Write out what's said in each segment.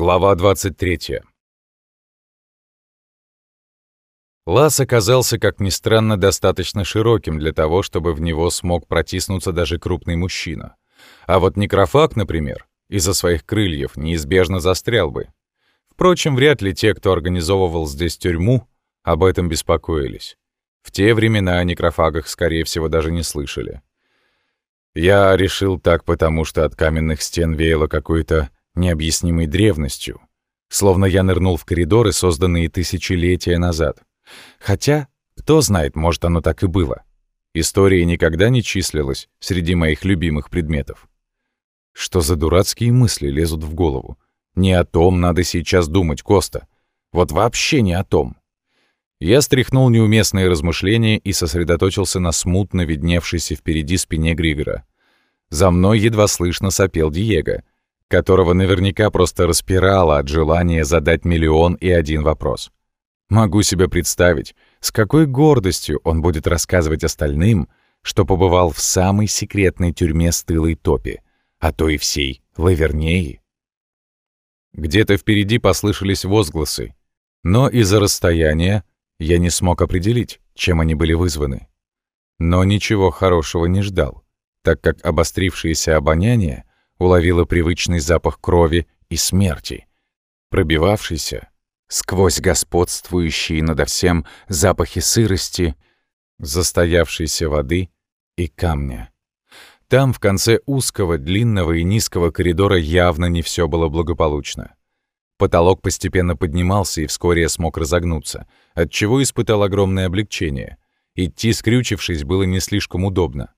Глава 23. Лаз оказался, как ни странно, достаточно широким для того, чтобы в него смог протиснуться даже крупный мужчина. А вот некрофаг, например, из-за своих крыльев неизбежно застрял бы. Впрочем, вряд ли те, кто организовывал здесь тюрьму, об этом беспокоились. В те времена о некрофагах, скорее всего, даже не слышали. Я решил так, потому что от каменных стен веяло какой-то необъяснимой древностью, словно я нырнул в коридоры, созданные тысячелетия назад. Хотя, кто знает, может, оно так и было. История никогда не числилась среди моих любимых предметов. Что за дурацкие мысли лезут в голову? Не о том надо сейчас думать, Коста. Вот вообще не о том. Я стряхнул неуместные размышления и сосредоточился на смутно видневшейся впереди спине Григора. За мной едва слышно сопел Диего, которого наверняка просто распирало от желания задать миллион и один вопрос. Могу себе представить, с какой гордостью он будет рассказывать остальным, что побывал в самой секретной тюрьме стылой топи, а то и всей Лавернеи. Где-то впереди послышались возгласы, но из-за расстояния я не смог определить, чем они были вызваны. Но ничего хорошего не ждал, так как обострившееся обоняние уловило привычный запах крови и смерти, пробивавшийся сквозь господствующие надо всем запахи сырости, застоявшейся воды и камня. Там, в конце узкого, длинного и низкого коридора явно не все было благополучно. Потолок постепенно поднимался, и вскоре я смог разогнуться, отчего испытал огромное облегчение. Идти, скрючившись, было не слишком удобно.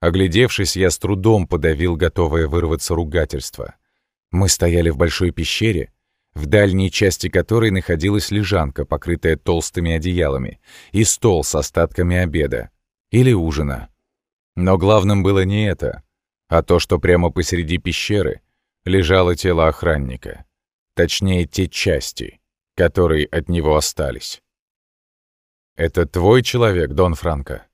Оглядевшись, я с трудом подавил готовое вырваться ругательство. Мы стояли в большой пещере, в дальней части которой находилась лежанка, покрытая толстыми одеялами, и стол с остатками обеда или ужина. Но главным было не это, а то, что прямо посреди пещеры лежало тело охранника. Точнее, те части, которые от него остались. «Это твой человек, Дон Франко?»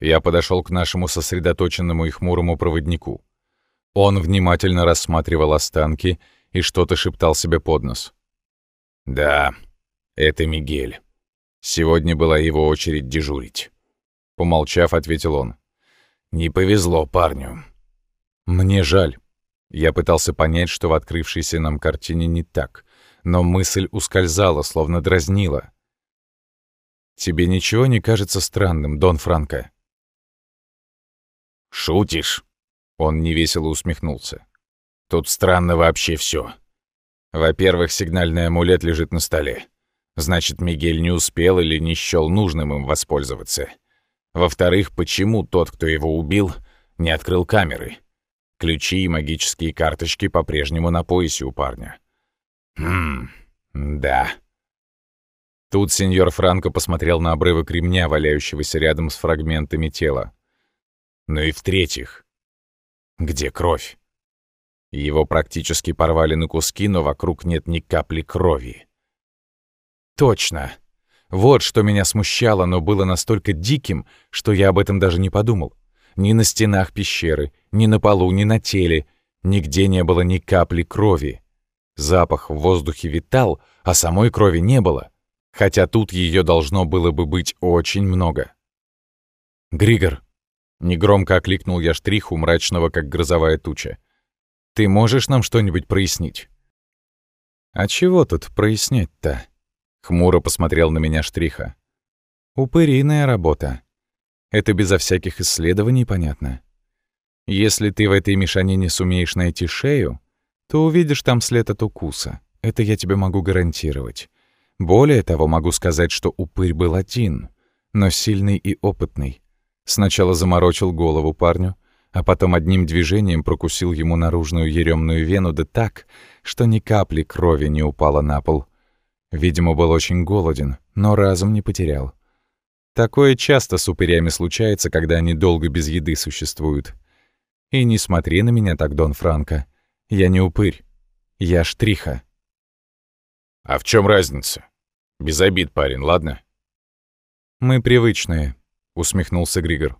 Я подошел к нашему сосредоточенному и хмурому проводнику. Он внимательно рассматривал останки и что-то шептал себе под нос. «Да, это Мигель. Сегодня была его очередь дежурить». Помолчав, ответил он. «Не повезло парню». «Мне жаль». Я пытался понять, что в открывшейся нам картине не так, но мысль ускользала, словно дразнила. «Тебе ничего не кажется странным, Дон Франко?» «Шутишь?» Он невесело усмехнулся. Тут странно вообще все. Во-первых, сигнальный амулет лежит на столе. Значит, Мигель не успел или не счёл нужным им воспользоваться. Во-вторых, почему тот, кто его убил, не открыл камеры? Ключи и магические карточки по-прежнему на поясе у парня. Хм, да. Тут сеньор Франко посмотрел на обрывок ремня, валяющегося рядом с фрагментами тела. Ну и в-третьих, где кровь? Его практически порвали на куски, но вокруг нет ни капли крови. Точно. Вот что меня смущало, но было настолько диким, что я об этом даже не подумал. Ни на стенах пещеры, ни на полу, ни на теле. Нигде не было ни капли крови. Запах в воздухе витал, а самой крови не было. Хотя тут ее должно было бы быть очень много. «Григор!» — негромко окликнул я штриху, мрачного, как грозовая туча. Ты можешь нам что-нибудь прояснить?» «А чего тут прояснять-то?» — хмуро посмотрел на меня Штриха. «Упыриная работа. Это безо всяких исследований понятно. Если ты в этой мешанине сумеешь найти шею, то увидишь там след от укуса. Это я тебе могу гарантировать. Более того, могу сказать, что упырь был один, но сильный и опытный. Сначала заморочил голову парню, а потом одним движением прокусил ему наружную еремную вену да так, что ни капли крови не упало на пол. Видимо, был очень голоден, но разум не потерял. Такое часто с упырями случается, когда они долго без еды существуют. И не смотри на меня так, Дон Франко. Я не упырь. Я штриха. А в чем разница? Без обид, парень, ладно? Мы привычные, усмехнулся Григор.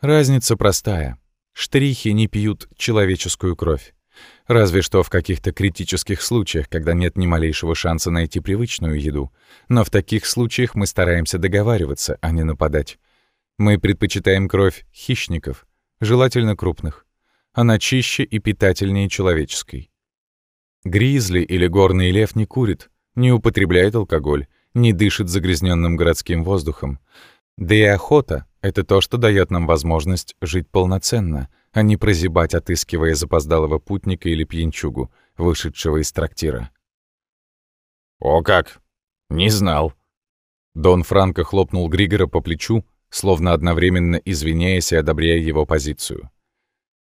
Разница простая. Штрихи не пьют человеческую кровь. Разве что в каких-то критических случаях, когда нет ни малейшего шанса найти привычную еду. Но в таких случаях мы стараемся договариваться, а не нападать. Мы предпочитаем кровь хищников, желательно крупных. Она чище и питательнее человеческой. Гризли или горный лев не курит, не употребляет алкоголь, не дышит загрязненным городским воздухом. Да и охота — это то, что дает нам возможность жить полноценно, а не прозябать, отыскивая запоздалого путника или пьянчугу, вышедшего из трактира. «О как! Не знал!» Дон Франко хлопнул Григора по плечу, словно одновременно извиняясь и одобряя его позицию.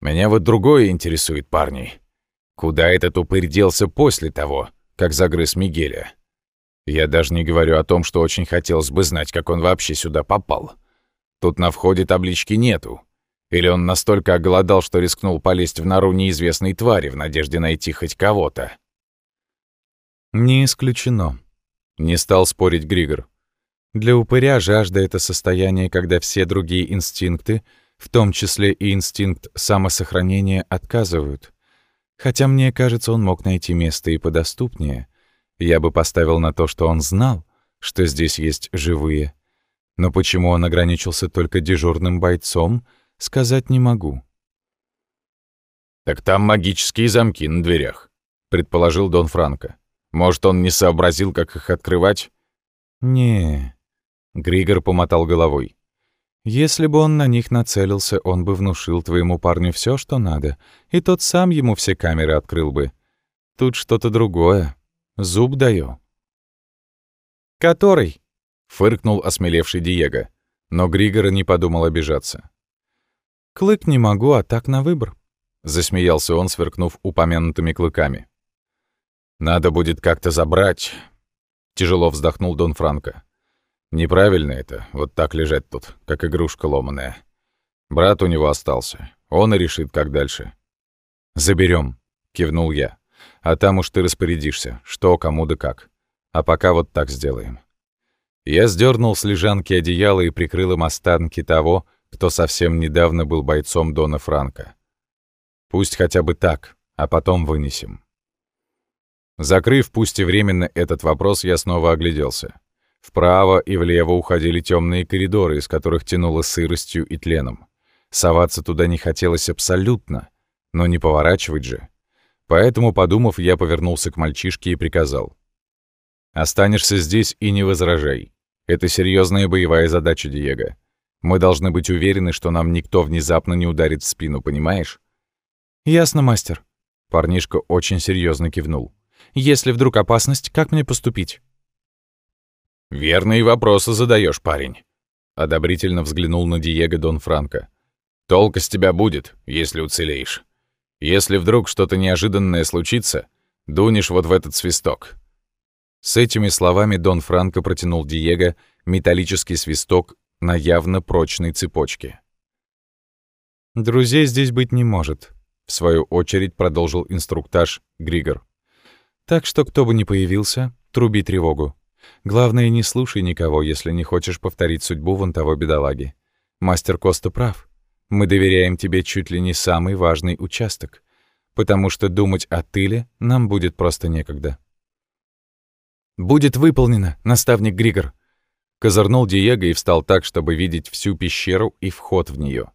«Меня вот другое интересует, парни. Куда этот упырь делся после того, как загрыз Мигеля? Я даже не говорю о том, что очень хотелось бы знать, как он вообще сюда попал. Тут на входе таблички нету. Или он настолько оголодал, что рискнул полезть в нору неизвестной твари в надежде найти хоть кого-то. «Не исключено», — не стал спорить Григор. «Для упыря жажда — это состояние, когда все другие инстинкты, в том числе и инстинкт самосохранения, отказывают. Хотя мне кажется, он мог найти место и подоступнее. Я бы поставил на то, что он знал, что здесь есть живые. Но почему он ограничился только дежурным бойцом, сказать не могу. «Так там магические замки на дверях», — предположил Дон Франко. «Может, он не сообразил, как их открывать?» «Не...» — Григор помотал головой. Если бы он на них нацелился, он бы внушил твоему парню все, что надо, и тот сам ему все камеры открыл бы. Тут что-то другое. Зуб даю. «Который?» — фыркнул осмелевший Диего, но Григора не подумал обижаться. «Клык не могу, а так на выбор», — засмеялся он, сверкнув упомянутыми клыками. «Надо будет как-то забрать», — тяжело вздохнул Дон Франко. Неправильно это, вот так лежать тут, как игрушка ломаная. Брат у него остался, он и решит, как дальше. Заберем, кивнул я. «А там уж ты распорядишься, что, кому да как. А пока вот так сделаем». Я сдернул с лежанки одеяло и прикрыл им останки того, кто совсем недавно был бойцом Дона Франка. Пусть хотя бы так, а потом вынесем. Закрыв пусть и временно этот вопрос, я снова огляделся. Вправо и влево уходили темные коридоры, из которых тянуло сыростью и тленом. Соваться туда не хотелось абсолютно, но не поворачивать же. Поэтому, подумав, я повернулся к мальчишке и приказал. «Останешься здесь и не возражай. Это серьезная боевая задача, Диего. Мы должны быть уверены, что нам никто внезапно не ударит в спину, понимаешь?» «Ясно, мастер». Парнишка очень серьезно кивнул. «Если вдруг опасность, как мне поступить?» «Верные вопросы задаешь, парень», — одобрительно взглянул на Диего Дон Франко. «Толк с тебя будет, если уцелеешь. Если вдруг что-то неожиданное случится, дунешь вот в этот свисток». С этими словами Дон Франко протянул Диего металлический свисток на явно прочной цепочке. «Друзей здесь быть не может», — в свою очередь продолжил инструктаж Григор. «Так что кто бы ни появился, труби тревогу. Главное, не слушай никого, если не хочешь повторить судьбу вон того бедолаги. Мастер Коста прав. Мы доверяем тебе чуть ли не самый важный участок, потому что думать о тыле нам будет просто некогда. «Будет выполнено, наставник Григор!» Козырнул Диего и встал так, чтобы видеть всю пещеру и вход в нее.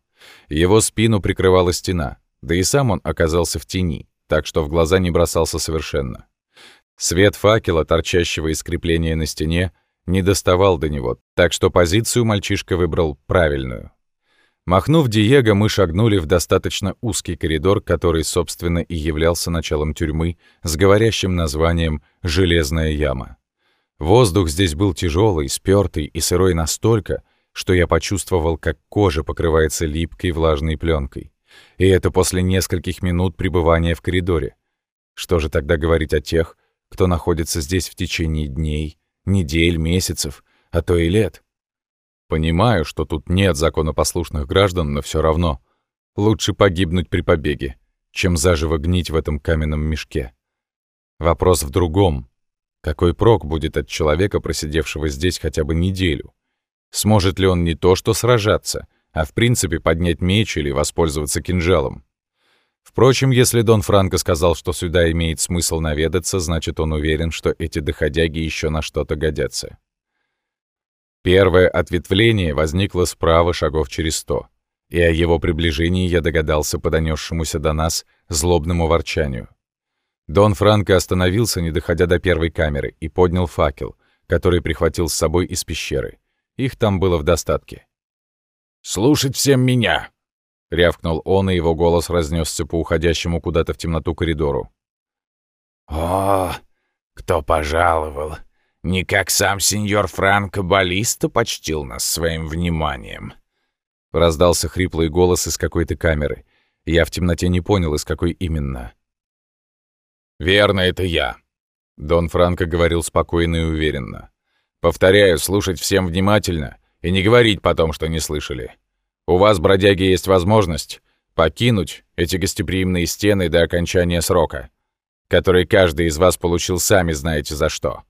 Его спину прикрывала стена, да и сам он оказался в тени, так что в глаза не бросался совершенно. Свет факела, торчащего из крепления на стене, не доставал до него, так что позицию мальчишка выбрал правильную. Махнув Диего, мы шагнули в достаточно узкий коридор, который, собственно, и являлся началом тюрьмы с говорящим названием «Железная яма». Воздух здесь был тяжелый, спёртый и сырой настолько, что я почувствовал, как кожа покрывается липкой влажной пленкой. И это после нескольких минут пребывания в коридоре. Что же тогда говорить о тех, кто находится здесь в течение дней, недель, месяцев, а то и лет. Понимаю, что тут нет законопослушных граждан, но все равно лучше погибнуть при побеге, чем заживо гнить в этом каменном мешке. Вопрос в другом. Какой прок будет от человека, просидевшего здесь хотя бы неделю? Сможет ли он не то что сражаться, а в принципе поднять меч или воспользоваться кинжалом? Впрочем, если Дон Франко сказал, что сюда имеет смысл наведаться, значит, он уверен, что эти доходяги еще на что-то годятся. Первое ответвление возникло справа шагов через сто, и о его приближении я догадался по донесшемуся до нас злобному ворчанию. Дон Франко остановился, не доходя до первой камеры, и поднял факел, который прихватил с собой из пещеры. Их там было в достатке. «Слушать всем меня!» — рявкнул он, и его голос разнесся по уходящему куда-то в темноту коридору. «О, кто пожаловал! Не как сам сеньор Франко Баллиста почтил нас своим вниманием!» Раздался хриплый голос из какой-то камеры. Я в темноте не понял, из какой именно. «Верно, это я», — Дон Франко говорил спокойно и уверенно. «Повторяю, слушать всем внимательно и не говорить потом, что не слышали. У вас, бродяги, есть возможность покинуть эти гостеприимные стены до окончания срока, который каждый из вас получил сами знаете за что».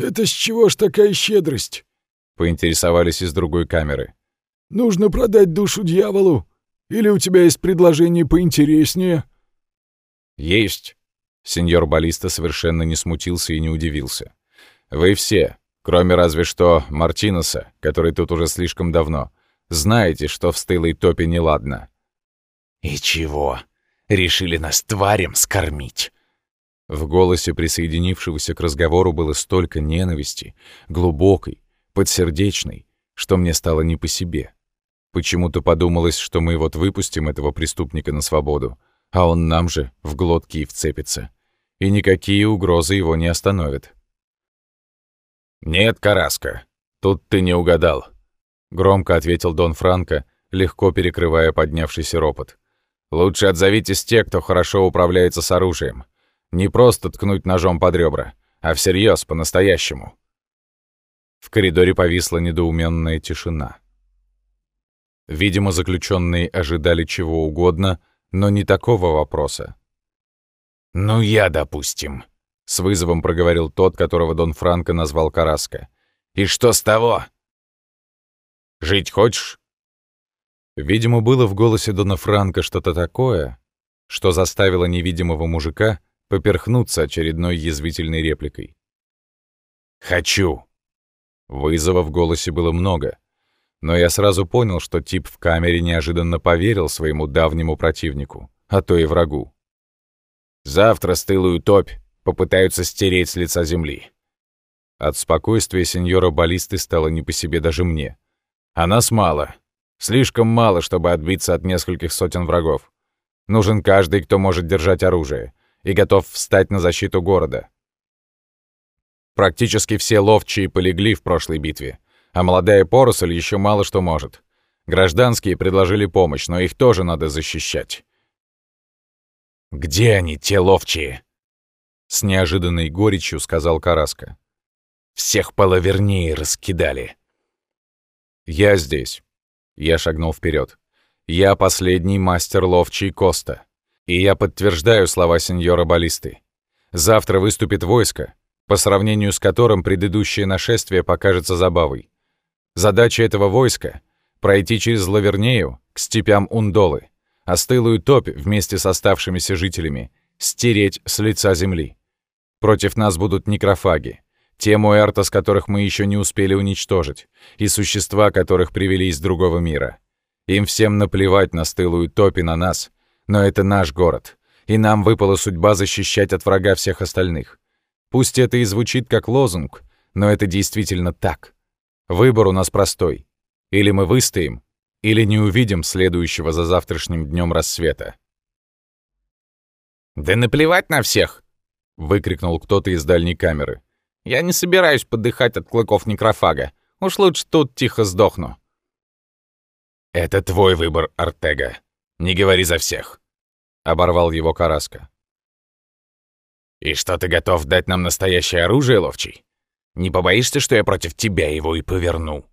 «Это с чего ж такая щедрость?» — поинтересовались из другой камеры. «Нужно продать душу дьяволу? Или у тебя есть предложение поинтереснее?» «Есть», Сеньор Баллиста совершенно не смутился и не удивился. «Вы все, кроме разве что Мартинеса, который тут уже слишком давно, знаете, что в стылой топе неладно». «И чего? Решили нас тварям скормить?» В голосе присоединившегося к разговору было столько ненависти, глубокой, подсердечной, что мне стало не по себе. Почему-то подумалось, что мы вот выпустим этого преступника на свободу, а он нам же в глотки и вцепится. И никакие угрозы его не остановят. «Нет, Караска, тут ты не угадал», — громко ответил Дон Франко, легко перекрывая поднявшийся ропот. «Лучше отзовитесь те, кто хорошо управляется с оружием. Не просто ткнуть ножом под ребра, а всерьез, по-настоящему». В коридоре повисла недоуменная тишина. Видимо, заключенные ожидали чего угодно, но не такого вопроса. «Ну, я, допустим», — с вызовом проговорил тот, которого Дон Франко назвал Караско. «И что с того?» «Жить хочешь?» Видимо, было в голосе Дона Франко что-то такое, что заставило невидимого мужика поперхнуться очередной язвительной репликой. «Хочу!» Вызова в голосе было много, но я сразу понял, что тип в камере неожиданно поверил своему давнему противнику, а то и врагу. «Завтра стылую топь попытаются стереть с лица земли». От спокойствия сеньора Баллисты стало не по себе даже мне. «А нас мало. Слишком мало, чтобы отбиться от нескольких сотен врагов. Нужен каждый, кто может держать оружие и готов встать на защиту города. Практически все ловчие полегли в прошлой битве, а молодая поросль еще мало что может. Гражданские предложили помощь, но их тоже надо защищать. «Где они, те ловчие?» С неожиданной горечью сказал Караска. «Всех половернее раскидали». «Я здесь». Я шагнул вперед. «Я последний мастер ловчий Коста. И я подтверждаю слова сеньора Баллисты. Завтра выступит войско, по сравнению с которым предыдущее нашествие покажется забавой. Задача этого войска — пройти через Лавернею к степям Ундолы, а стылую топь вместе с оставшимися жителями стереть с лица земли. Против нас будут некрофаги, те муэртос, которых мы еще не успели уничтожить, и существа, которых привели из другого мира. Им всем наплевать на стылую топь и на нас, но это наш город, и нам выпала судьба защищать от врага всех остальных. Пусть это и звучит как лозунг, но это действительно так. Выбор у нас простой. Или мы выстоим, или не увидим следующего за завтрашним днем рассвета. «Да наплевать на всех!» — выкрикнул кто-то из дальней камеры. «Я не собираюсь подыхать от клыков некрофага. Уж лучше тут тихо сдохну». «Это твой выбор, Артега. Не говори за всех», — оборвал его Караска. «И что, ты готов дать нам настоящее оружие, Ловчий? Не побоишься, что я против тебя его и поверну?»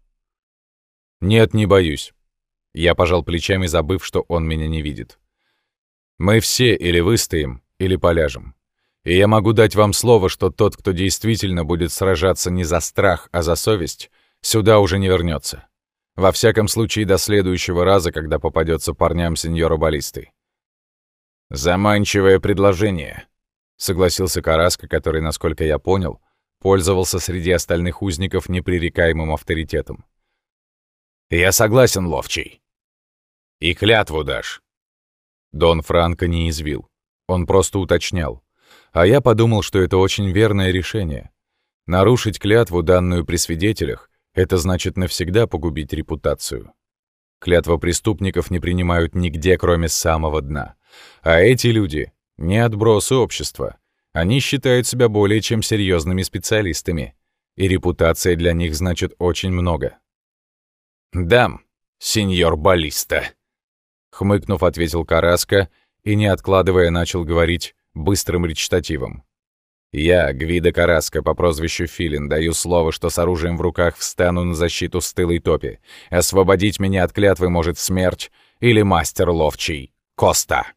«Нет, не боюсь». Я пожал плечами, забыв, что он меня не видит. «Мы все или выстоим, или поляжем. И я могу дать вам слово, что тот, кто действительно будет сражаться не за страх, а за совесть, сюда уже не вернется. Во всяком случае, до следующего раза, когда попадется парням сеньора Баллисты. «Заманчивое предложение», — согласился Караска, который, насколько я понял, пользовался среди остальных узников непререкаемым авторитетом. «Я согласен, Ловчий». «И клятву дашь». Дон Франко не извил. Он просто уточнял. А я подумал, что это очень верное решение. Нарушить клятву, данную при свидетелях, это значит навсегда погубить репутацию. Клятва преступников не принимают нигде, кроме самого дна. А эти люди — не отбросы общества. Они считают себя более чем серьезными специалистами. И репутация для них значит очень много. «Дам, сеньор баллиста», — хмыкнув, ответил Караска и, не откладывая, начал говорить быстрым речитативом. «Я, Гвида Караска по прозвищу Филин, даю слово, что с оружием в руках встану на защиту стылой топи. Освободить меня от клятвы может смерть или мастер ловчий. Коста!»